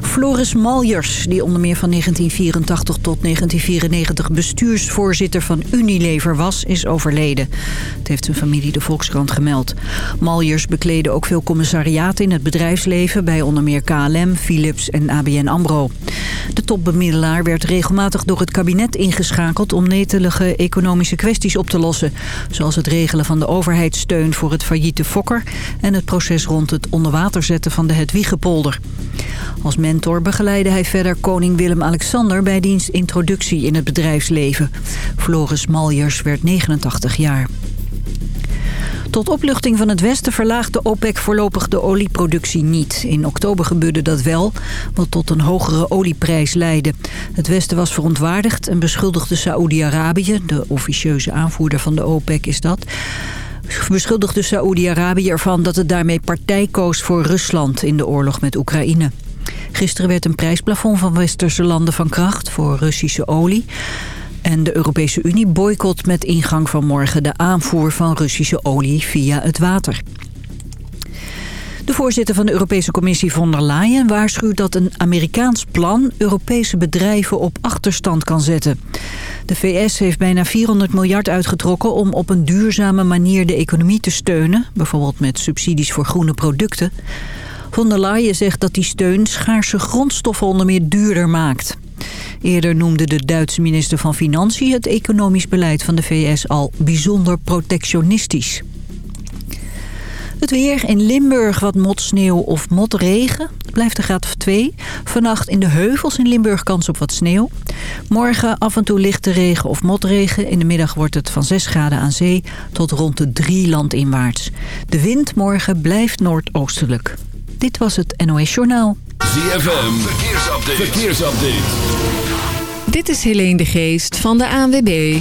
Floris Maljers, die onder meer van 1984 tot 1994 bestuursvoorzitter van Unilever was, is overleden. Het heeft zijn familie de Volkskrant gemeld. Maljers bekleedde ook veel commissariaten in het bedrijfsleven... bij onder meer KLM, Philips en ABN AMRO. De topbemiddelaar werd regelmatig door het kabinet ingeschakeld... om netelige economische kwesties op te lossen. Zoals het regelen van de overheidssteun voor het failliete Fokker... en het proces rond het onderwater zetten van de Hedwiegepolder. Als mentor begeleidde hij verder koning Willem-Alexander... bij diens introductie in het bedrijfsleven. Floris Maljers werd 89 jaar. Tot opluchting van het Westen verlaagt de OPEC voorlopig de olieproductie niet. In oktober gebeurde dat wel, wat tot een hogere olieprijs leidde. Het Westen was verontwaardigd en beschuldigde Saoedi-Arabië... de officieuze aanvoerder van de OPEC is dat beschuldigde Saoedi-Arabië ervan dat het daarmee partij koos voor Rusland in de oorlog met Oekraïne. Gisteren werd een prijsplafond van westerse landen van kracht voor Russische olie. En de Europese Unie boycott met ingang van morgen de aanvoer van Russische olie via het water. De voorzitter van de Europese Commissie von der Leyen waarschuwt dat een Amerikaans plan Europese bedrijven op achterstand kan zetten. De VS heeft bijna 400 miljard uitgetrokken om op een duurzame manier de economie te steunen, bijvoorbeeld met subsidies voor groene producten. Von der Leyen zegt dat die steun schaarse grondstoffen onder meer duurder maakt. Eerder noemde de Duitse minister van Financiën het economisch beleid van de VS al bijzonder protectionistisch. Het weer in Limburg wat motsneeuw of motregen. Blijft de graad of 2. Vannacht in de heuvels in Limburg kans op wat sneeuw. Morgen af en toe lichte regen of motregen. In de middag wordt het van 6 graden aan zee tot rond de 3 landinwaarts. De wind morgen blijft noordoostelijk. Dit was het NOS Journaal. ZFM, verkeersupdate. verkeersupdate. Dit is Helene de Geest van de ANWB.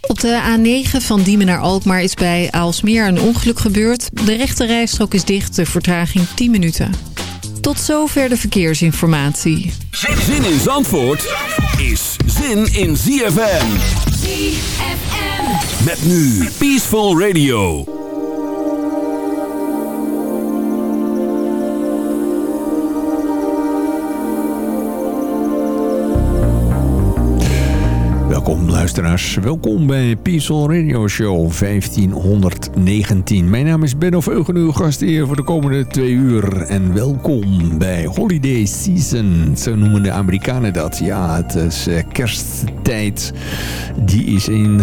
Op de A9 van Diemen naar Alkmaar is bij Aalsmeer een ongeluk gebeurd. De rechte rijstrook is dicht, de vertraging 10 minuten. Tot zover de verkeersinformatie. Zin in Zandvoort is zin in ZFM. ZFM. Met nu Peaceful Radio. Luisteraars, welkom bij Peaceful Radio Show 1519. Mijn naam is Benno Veugen, uw gast hier voor de komende twee uur. En welkom bij Holiday Season, zo noemen de Amerikanen dat. Ja, het is uh, kersttijd. Die is in...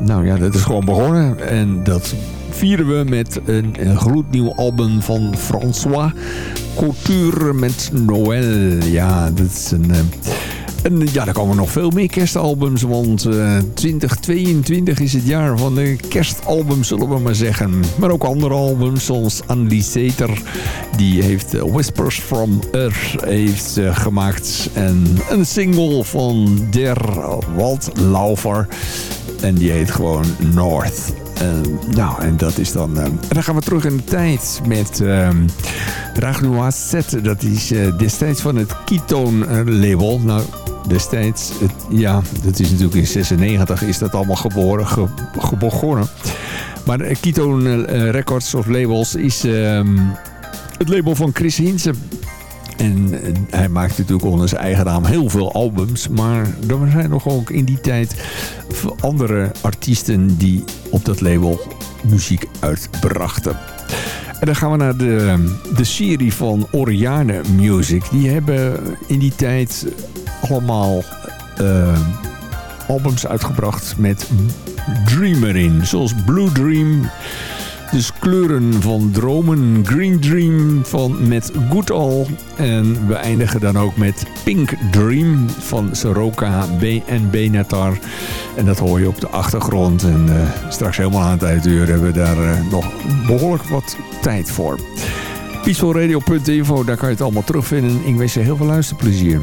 nou ja, dat is gewoon begonnen. En dat vieren we met een, gloednieuw album van François Couture met Noël. Ja, dat is een... Uh, en ja, er komen nog veel meer kerstalbums, want uh, 2022 is het jaar van de kerstalbum, zullen we maar zeggen. Maar ook andere albums, zoals Annelies Zeter, die heeft uh, Whispers from Earth heeft, gemaakt. En een single van Der Waldlaufer, en die heet gewoon North. Uh, nou, en dat is dan... Uh, en dan gaan we terug in de tijd met uh, Ragnoa Set. Dat is destijds van het Ketone label. Nou, destijds, ja, dat is natuurlijk in 96 is dat allemaal geboren, ge. Maar Ketone Records of Labels is het label van Chris Hinsen. En hij maakt natuurlijk onder zijn eigen naam heel veel albums. Maar er zijn nog ook in die tijd andere artiesten die op dat label muziek uitbrachten. En dan gaan we naar de, de serie van Oriane Music. Die hebben in die tijd allemaal uh, albums uitgebracht met Dreamer in. Zoals Blue Dream... Dus kleuren van dromen. Green Dream van met Good All. En we eindigen dan ook met Pink Dream van Soroka B en Benatar. En dat hoor je op de achtergrond. En uh, straks helemaal aan het uituur hebben we daar uh, nog behoorlijk wat tijd voor. Peacefulradio.info, daar kan je het allemaal terugvinden. Ik wens je heel veel luisterplezier.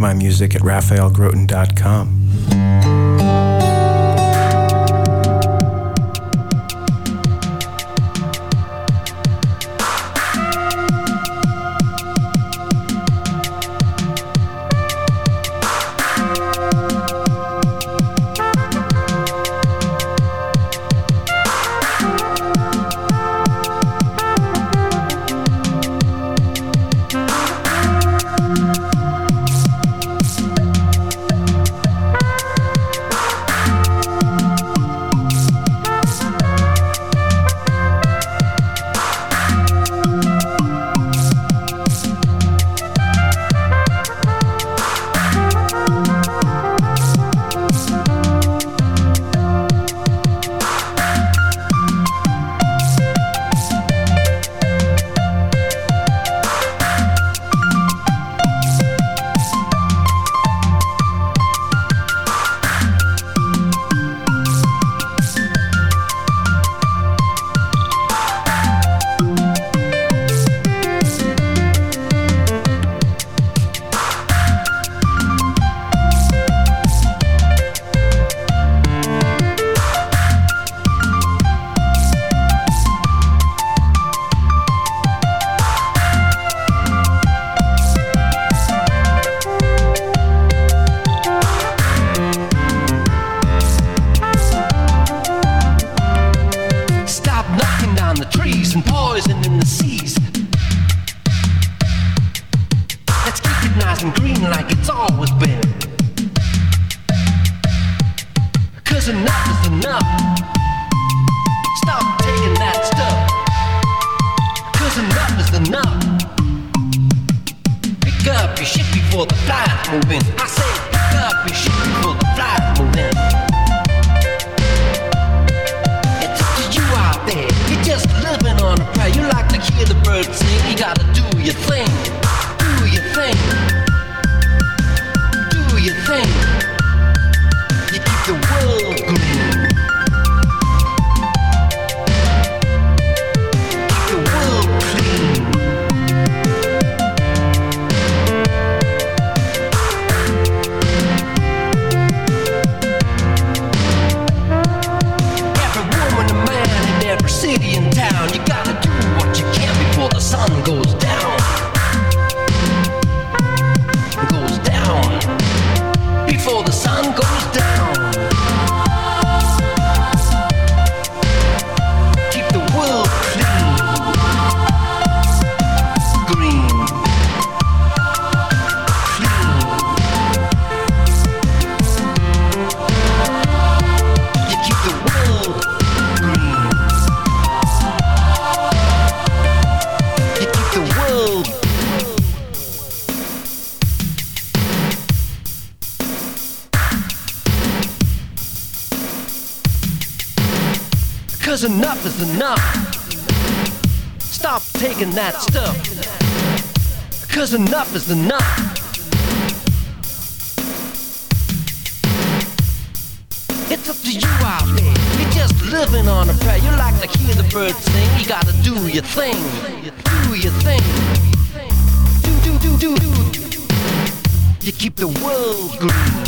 my music at raphaelgroton.com. enough is enough. Stop taking that stuff. Cause enough is enough. It's up to you out there. You're just living on a prayer. You like to hear the birds sing. You gotta do your thing. Do your thing. Do, do, do, do. You keep the world green.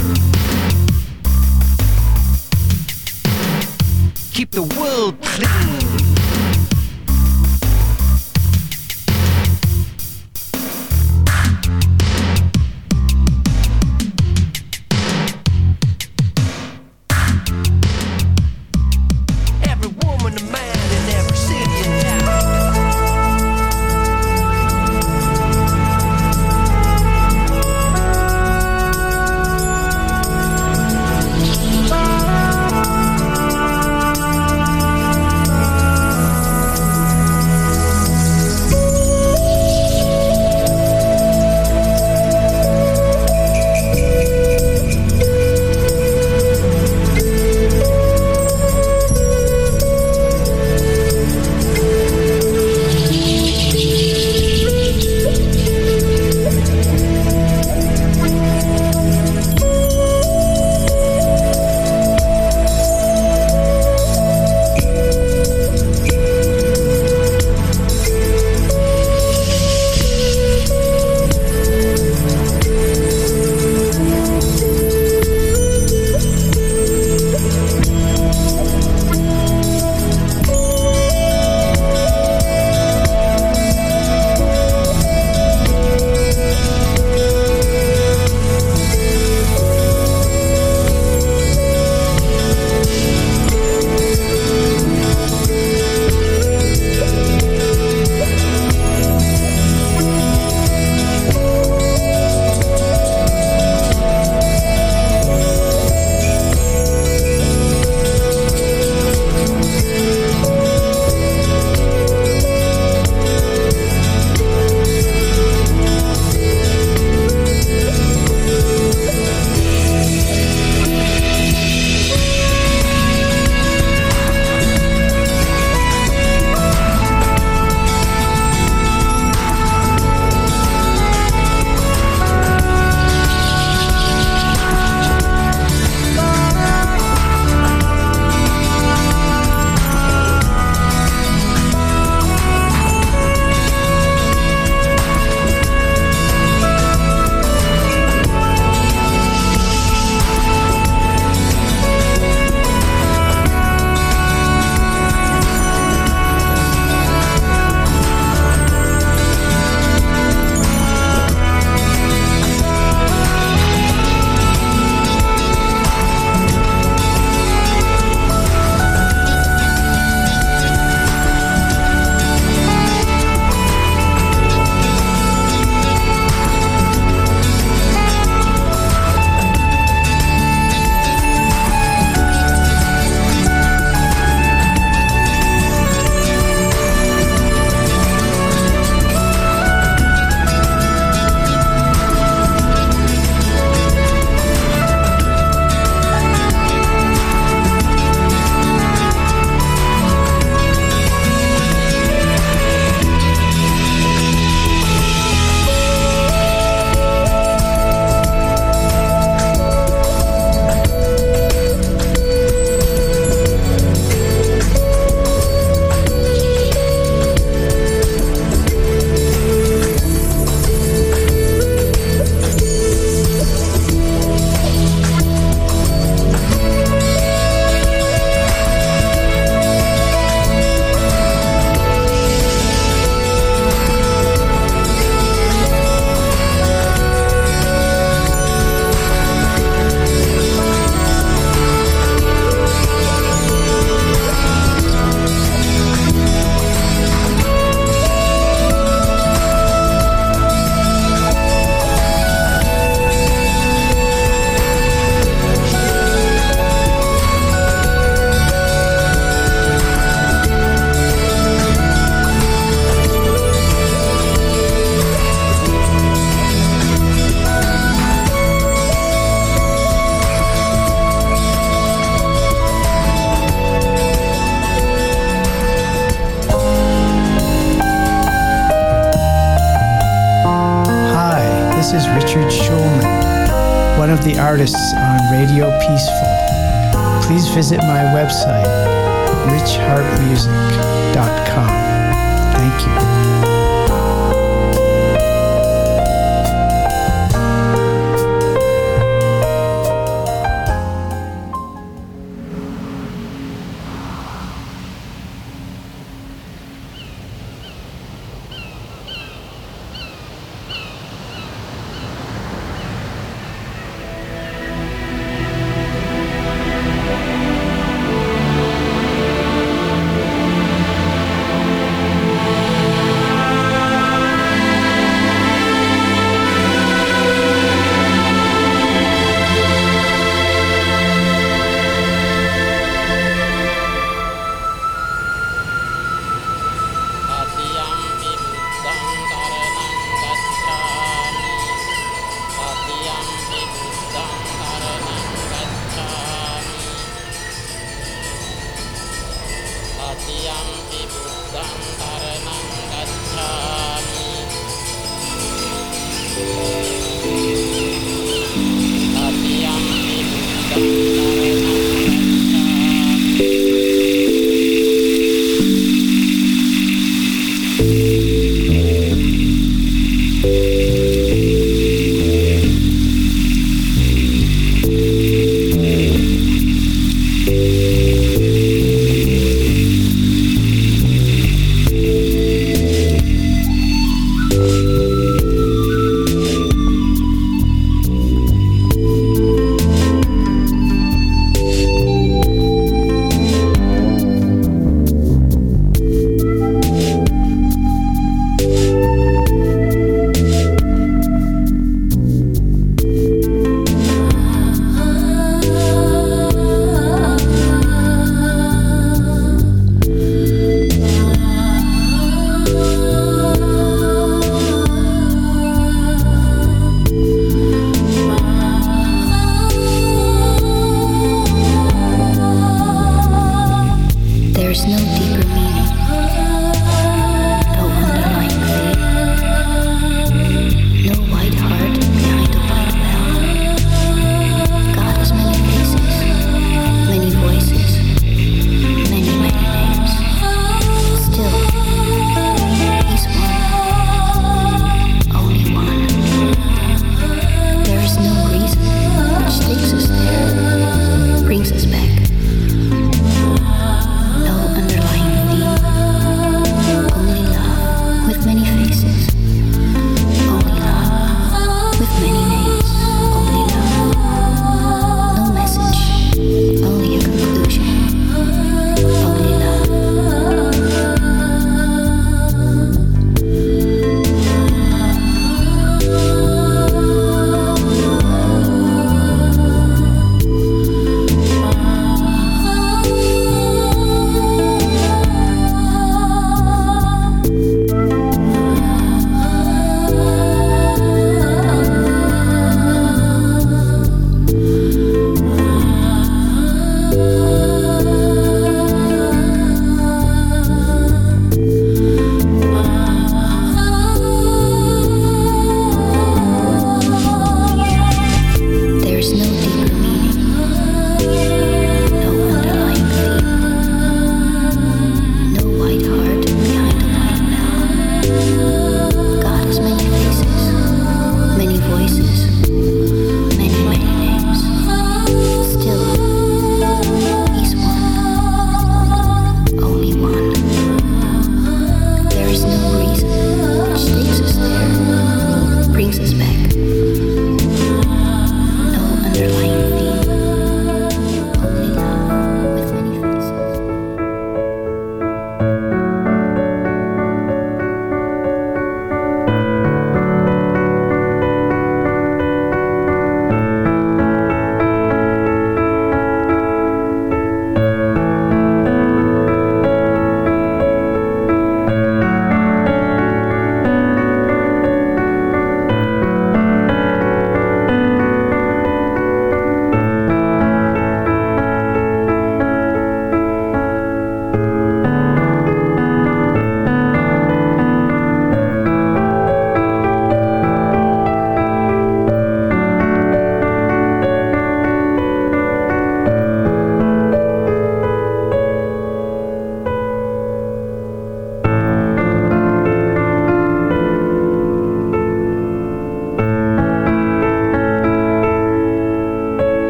Visit my website, richheartmusic.com. Thank you.